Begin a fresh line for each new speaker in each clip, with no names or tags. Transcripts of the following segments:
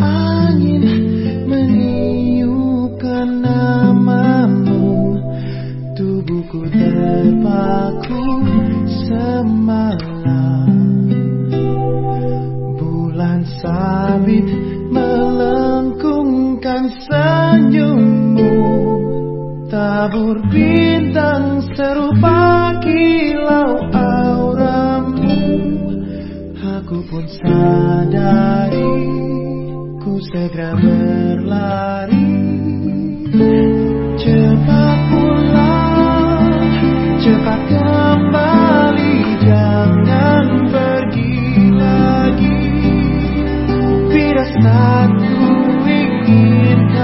angin meniupkan namamu. Tubuhku terpaku semalam. Bulan sabit melengkungkan senyummu. Tabur bintang serupa segera berlari. Cepat pulang, cepat kembali Jangan pergi lagi. Tidak saat ku inginkan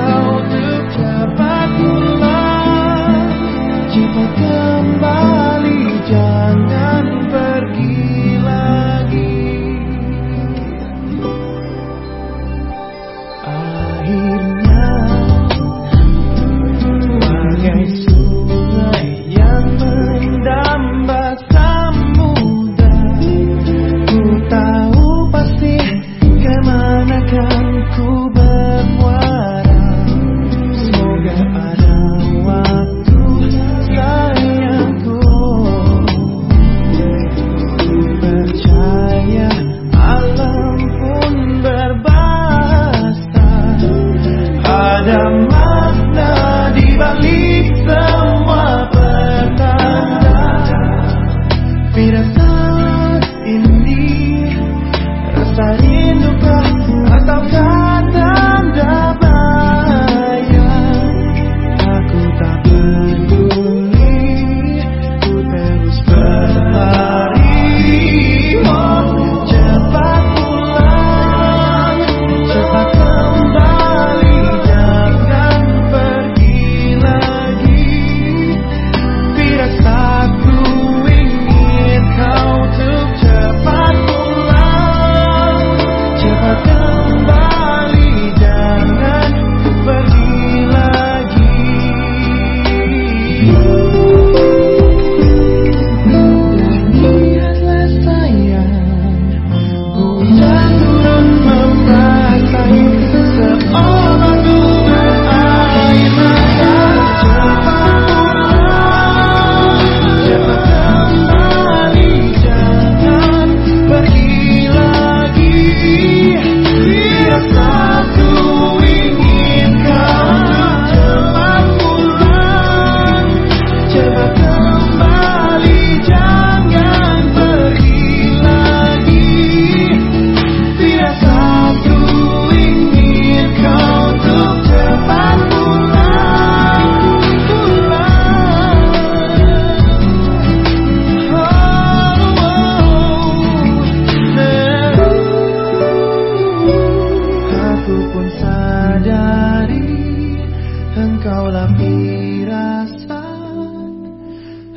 dirasa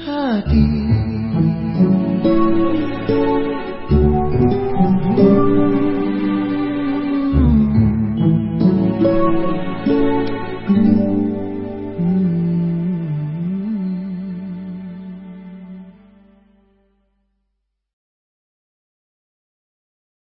hati.